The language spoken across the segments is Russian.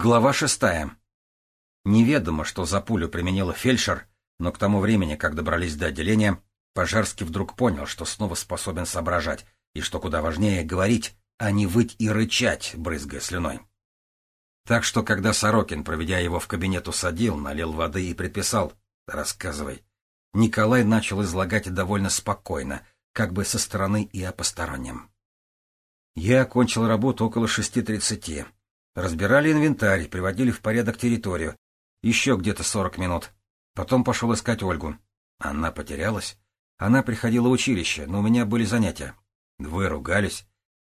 Глава шестая. Неведомо, что за пулю применила фельдшер, но к тому времени, как добрались до отделения, Пожарский вдруг понял, что снова способен соображать, и что куда важнее говорить, а не выть и рычать, брызгая слюной. Так что, когда Сорокин, проведя его в кабинет, усадил, налил воды и предписал «рассказывай», Николай начал излагать довольно спокойно, как бы со стороны и о постороннем. Я окончил работу около шести тридцати. Разбирали инвентарь, приводили в порядок территорию. Еще где-то сорок минут. Потом пошел искать Ольгу. Она потерялась. Она приходила в училище, но у меня были занятия. Вы ругались?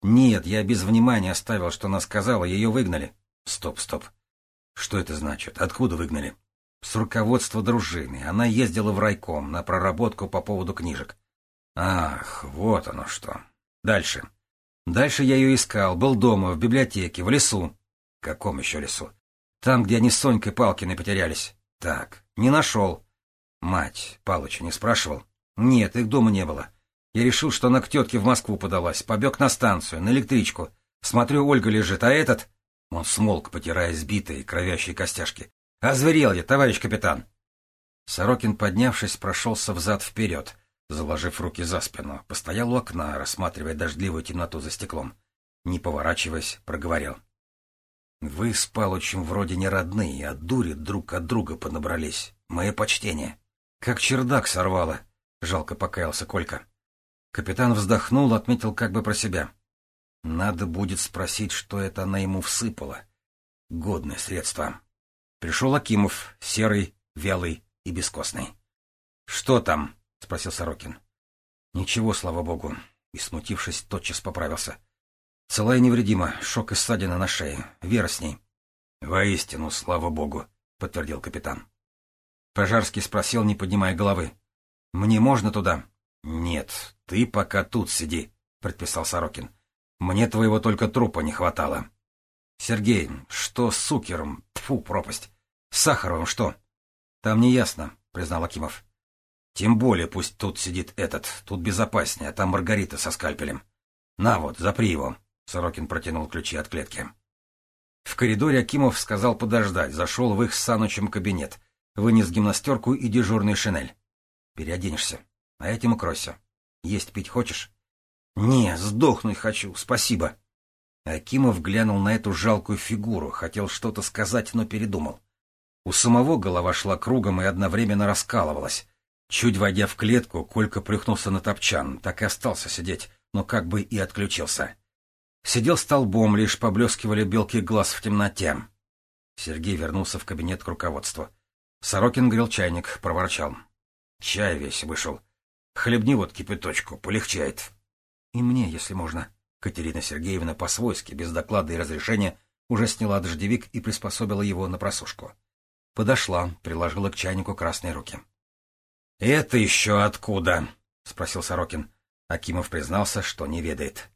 Нет, я без внимания оставил, что она сказала, ее выгнали. Стоп, стоп. Что это значит? Откуда выгнали? С руководства дружины. Она ездила в райком на проработку по поводу книжек. Ах, вот оно что. Дальше. Дальше я ее искал, был дома, в библиотеке, в лесу. Каком еще лесу? Там, где они с Сонькой Палкиной потерялись. Так, не нашел. Мать, Палыча не спрашивал? Нет, их дома не было. Я решил, что она к тетке в Москву подалась, побег на станцию, на электричку. Смотрю, Ольга лежит, а этот... Он смолк, потирая сбитые, кровящие костяшки. «Озверел я, товарищ капитан!» Сорокин, поднявшись, прошелся взад-вперед, заложив руки за спину, постоял у окна, рассматривая дождливую темноту за стеклом. Не поворачиваясь, проговорил. Вы с Палычем вроде не родные, а дури друг от друга понабрались. Мое почтение. Как чердак сорвало. Жалко покаялся Колька. Капитан вздохнул, отметил как бы про себя. Надо будет спросить, что это она ему всыпала. Годное средство. Пришел Акимов, серый, вялый и бескостный. — Что там? — спросил Сорокин. — Ничего, слава богу. И, смутившись, тотчас поправился. — Целая невредима, шок и ссадина на шее. Вера с ней. — Воистину, слава богу, — подтвердил капитан. Пожарский спросил, не поднимая головы. — Мне можно туда? — Нет, ты пока тут сиди, — предписал Сорокин. — Мне твоего только трупа не хватало. — Сергей, что с Сукером? Тфу, пропасть. С Сахаровым что? — Там не ясно, — признал Акимов. — Тем более пусть тут сидит этот, тут безопаснее, а там Маргарита со скальпелем. На вот, запри его. Сорокин протянул ключи от клетки. В коридоре Акимов сказал подождать, зашел в их с Санычем кабинет, вынес гимнастерку и дежурный шинель. «Переоденешься, а этим укройся. Есть пить хочешь?» «Не, сдохнуть хочу, спасибо». Акимов глянул на эту жалкую фигуру, хотел что-то сказать, но передумал. У самого голова шла кругом и одновременно раскалывалась. Чуть войдя в клетку, Колька плюхнулся на топчан, так и остался сидеть, но как бы и отключился. Сидел столбом, лишь поблескивали белки глаз в темноте. Сергей вернулся в кабинет к руководству. Сорокин грел чайник, проворчал. Чай весь вышел. Хлебни вот кипяточку, полегчает. И мне, если можно. Катерина Сергеевна по-свойски, без доклада и разрешения, уже сняла дождевик и приспособила его на просушку. Подошла, приложила к чайнику красные руки. — Это еще откуда? — спросил Сорокин. Акимов признался, что не ведает.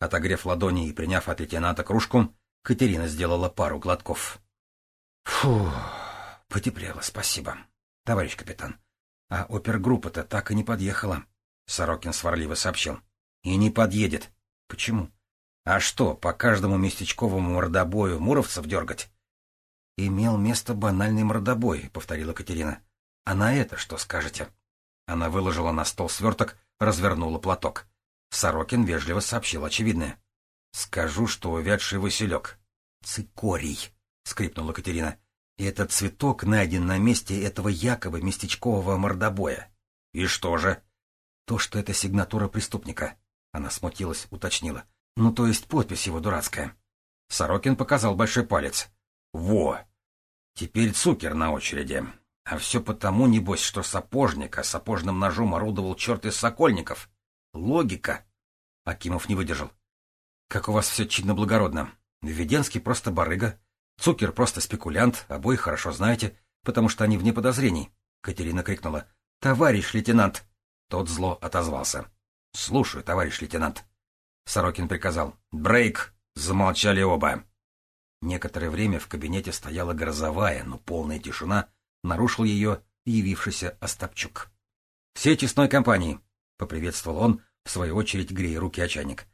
Отогрев ладони и приняв от лейтенанта кружку, Катерина сделала пару глотков. Фу, потеплело, спасибо. Товарищ капитан, а опергруппа-то так и не подъехала. Сорокин сварливо сообщил. И не подъедет. Почему? А что, по каждому местечковому мордобою муровцев дергать? Имел место банальный мордобой, повторила Катерина. А на это что скажете? Она выложила на стол сверток, развернула платок. Сорокин вежливо сообщил очевидное. — Скажу, что увядший василек. — Цикорий, — скрипнула Катерина. — Этот цветок найден на месте этого якобы местечкового мордобоя. — И что же? — То, что это сигнатура преступника. Она смутилась, уточнила. — Ну, то есть подпись его дурацкая. Сорокин показал большой палец. — Во! Теперь Цукер на очереди. А все потому, небось, что сапожник, а сапожным ножом орудовал черт из сокольников. Логика. Акимов не выдержал. Как у вас все чинно-благородно. Введенский просто барыга. Цукер просто спекулянт, обоих хорошо знаете, потому что они вне подозрений. Катерина крикнула. «Товарищ лейтенант!» Тот зло отозвался. «Слушаю, товарищ лейтенант». Сорокин приказал. «Брейк!» Замолчали оба. Некоторое время в кабинете стояла грозовая, но полная тишина, нарушил ее явившийся Остапчук. «Все честной компании!» — поприветствовал он, в свою очередь грея руки о чайник.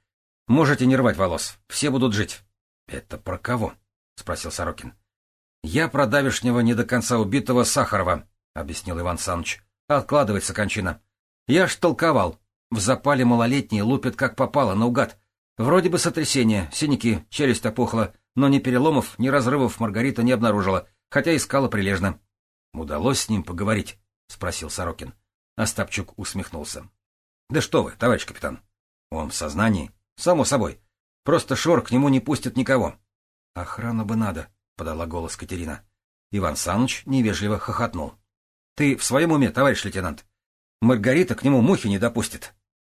«Можете не рвать волос, все будут жить». «Это про кого?» — спросил Сорокин. — Я про давешнего не до конца убитого Сахарова, — объяснил Иван Саныч. — Откладывается кончина. Я ж толковал. В запале малолетние лупят как попало, наугад. Вроде бы сотрясение, синяки, челюсть опухла, но ни переломов, ни разрывов Маргарита не обнаружила, хотя искала прилежно. — Удалось с ним поговорить? — спросил Сорокин. Остапчук усмехнулся. — Да что вы, товарищ капитан. Он в сознании? Само собой. Просто Шор к нему не пустит никого. — Охрана бы надо, — подала голос Катерина. Иван Саныч невежливо хохотнул. — Ты в своем уме, товарищ лейтенант? Маргарита к нему мухи не допустит.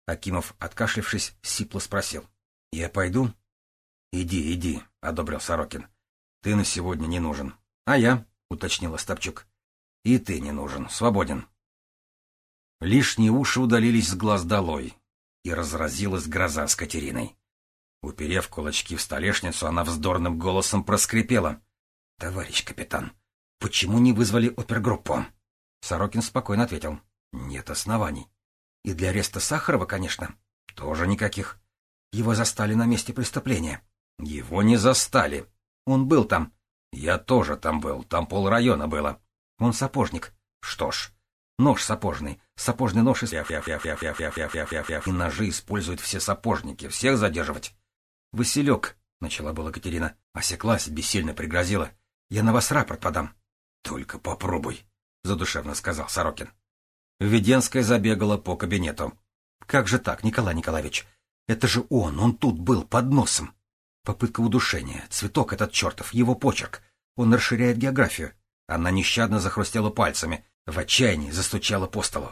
Акимов, откашлившись, сипло спросил. — Я пойду? — Иди, иди, — одобрил Сорокин. — Ты на сегодня не нужен. — А я, — уточнил Остапчук. — И ты не нужен, свободен. Лишние уши удалились с глаз долой, и разразилась гроза с Катериной. Уперев кулачки в столешницу, она вздорным голосом проскрипела. — Товарищ капитан, почему не вызвали опергруппу? Сорокин спокойно ответил. — Нет оснований. И для ареста Сахарова, конечно. Тоже никаких. Его застали на месте преступления. Его не застали. Он был там. Я тоже там был. Там полрайона было. Он сапожник. Что ж, Нож сапожный. Сапожный нож и... И ножи используют все сапожники. Всех задерживать. Василек, — начала была Катерина. Осеклась, бессильно пригрозила. Я на вас рапорт подам. Только попробуй, — задушевно сказал Сорокин. Введенская забегала по кабинету. Как же так, Николай Николаевич? Это же он, он тут был, под носом. Попытка удушения, цветок этот чертов, его почерк. Он расширяет географию. Она нещадно захрустела пальцами, в отчаянии застучала по столу.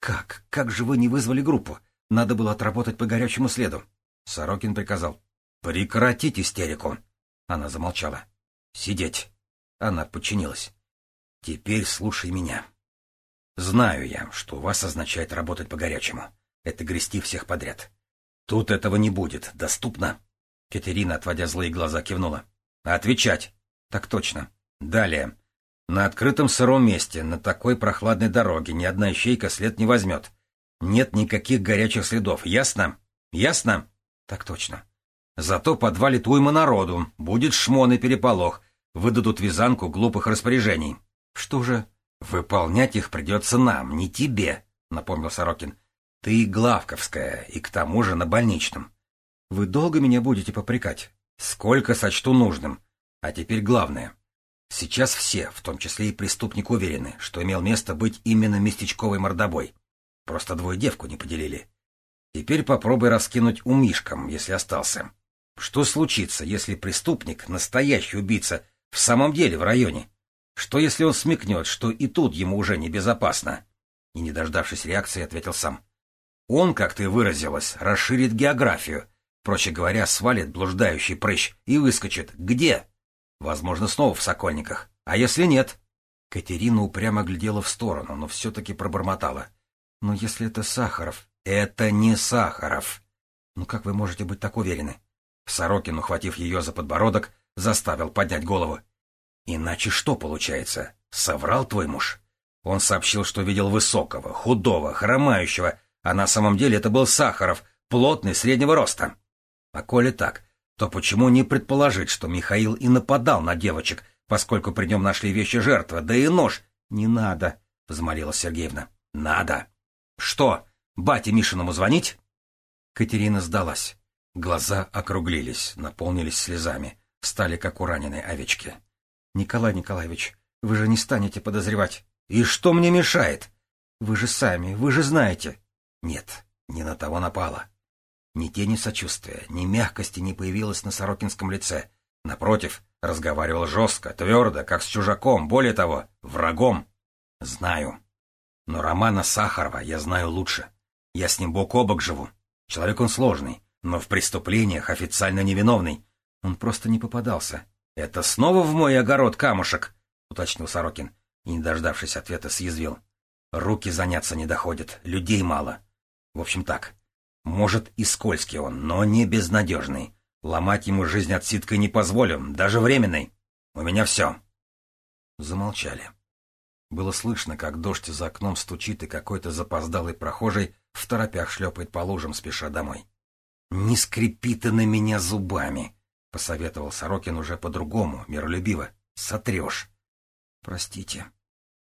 «Как? Как же вы не вызвали группу? Надо было отработать по горячему следу». Сорокин приказал. «Прекратить истерику!» Она замолчала. «Сидеть!» Она подчинилась. «Теперь слушай меня. Знаю я, что у вас означает работать по горячему. Это грести всех подряд. Тут этого не будет. Доступно?» Катерина, отводя злые глаза, кивнула. «Отвечать!» «Так точно. Далее. На открытом сыром месте, на такой прохладной дороге, ни одна ищейка след не возьмет. Нет никаких горячих следов, ясно? Ясно? Так точно. Зато подвалит уйма народу, будет шмон и переполох, выдадут вязанку глупых распоряжений. Что же? Выполнять их придется нам, не тебе, напомнил Сорокин. Ты главковская, и к тому же на больничном. Вы долго меня будете попрекать? Сколько сочту нужным. А теперь главное — Сейчас все, в том числе и преступник, уверены, что имел место быть именно местечковый мордобой. Просто двое девку не поделили. Теперь попробуй раскинуть умишкам, если остался. Что случится, если преступник, настоящий убийца, в самом деле в районе? Что если он смекнет, что и тут ему уже небезопасно? И, не дождавшись реакции, ответил сам. Он, как ты выразилась, расширит географию. Проще говоря, свалит блуждающий прыщ и выскочит. Где? Возможно, снова в Сокольниках. А если нет? Катерина упрямо глядела в сторону, но все-таки пробормотала. Но если это Сахаров... Это не Сахаров. Ну как вы можете быть так уверены? Сорокин, ухватив ее за подбородок, заставил поднять голову. Иначе что получается? Соврал твой муж? Он сообщил, что видел высокого, худого, хромающего, а на самом деле это был Сахаров, плотный, среднего роста. А коли так, то почему не предположить, что Михаил и нападал на девочек, поскольку при нем нашли вещи жертвы, да и нож? Не надо, — взмолилась Сергеевна. Надо. Что, бате Мишиному звонить? Катерина сдалась. Глаза округлились, наполнились слезами, стали как у раненой овечки. — Николай Николаевич, вы же не станете подозревать. — И что мне мешает? — Вы же сами, вы же знаете. — Нет, не на того напала. Ни тени сочувствия, ни мягкости не появилось на Сорокинском лице. Напротив, разговаривал жестко, твердо, как с чужаком, более того, врагом. Знаю. Но Романа Сахарова я знаю лучше. Я с ним бок о бок живу. Человек он сложный, но в преступлениях официально невиновный. Он просто не попадался. Это снова в мой огород камушек, уточнил Сорокин, и, не дождавшись ответа, съязвил. Руки заняться не доходят, людей мало. В общем так, может, и скользкий он, но не безнадежный. Ломать ему жизнь отсидкой не позволю, даже временной. У меня все. Замолчали. Было слышно, как дождь за окном стучит, и какой-то запоздалый прохожий в торопях шлепает по лужам, спеша домой. «Не скрипи ты на меня зубами!» посоветовал Сорокин уже по-другому, миролюбиво. Сотрешь. Простите.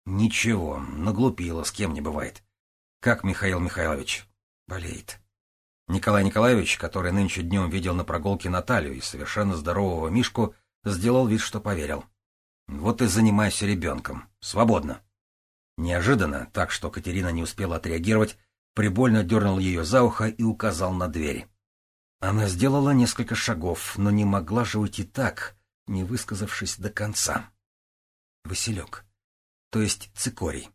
Ничего, наглупила, с кем не бывает. Как Михаил Михайлович? Болеет. Николай Николаевич, который нынче днем видел на прогулке Наталью и совершенно здорового Мишку, сделал вид, что поверил. Вот и занимайся ребенком. Свободно. Неожиданно, так что Катерина не успела отреагировать, прибольно дернул ее за ухо и указал на дверь. Она сделала несколько шагов, но не могла же уйти так, не высказавшись до конца. Василек, то есть цикорий,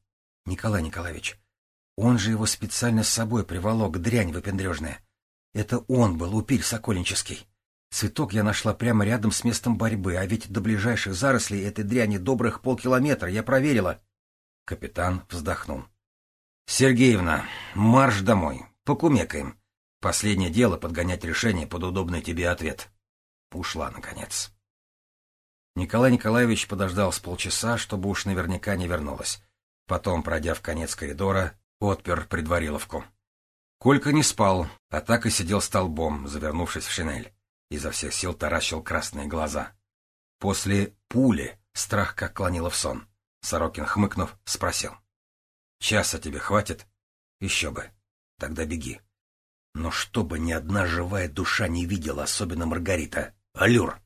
Николай Николаевич, он же его специально с собой приволок, дрянь выпендрежная. Это он был, упирь сокольнический. Цветок я нашла прямо рядом с местом борьбы, а ведь до ближайших зарослей этой дряни добрых полкилометра, я проверила. Капитан вздохнул. — Сергеевна, марш домой, покумекаем. Последнее дело — подгонять решение под удобный тебе ответ. Ушла, наконец. Николай Николаевич подождал с полчаса, чтобы уж наверняка не вернулась. Потом, пройдя в конец коридора, отпер предвариловку. Колька не спал, а так и сидел столбом, завернувшись в шинель. Изо всех сил таращил красные глаза. После пули страх как клонило в сон. Сорокин, хмыкнув, спросил. — Часа тебе хватит? — Еще бы. Тогда беги. Но чтобы ни одна живая душа не видела, особенно Маргарита. Аллюр!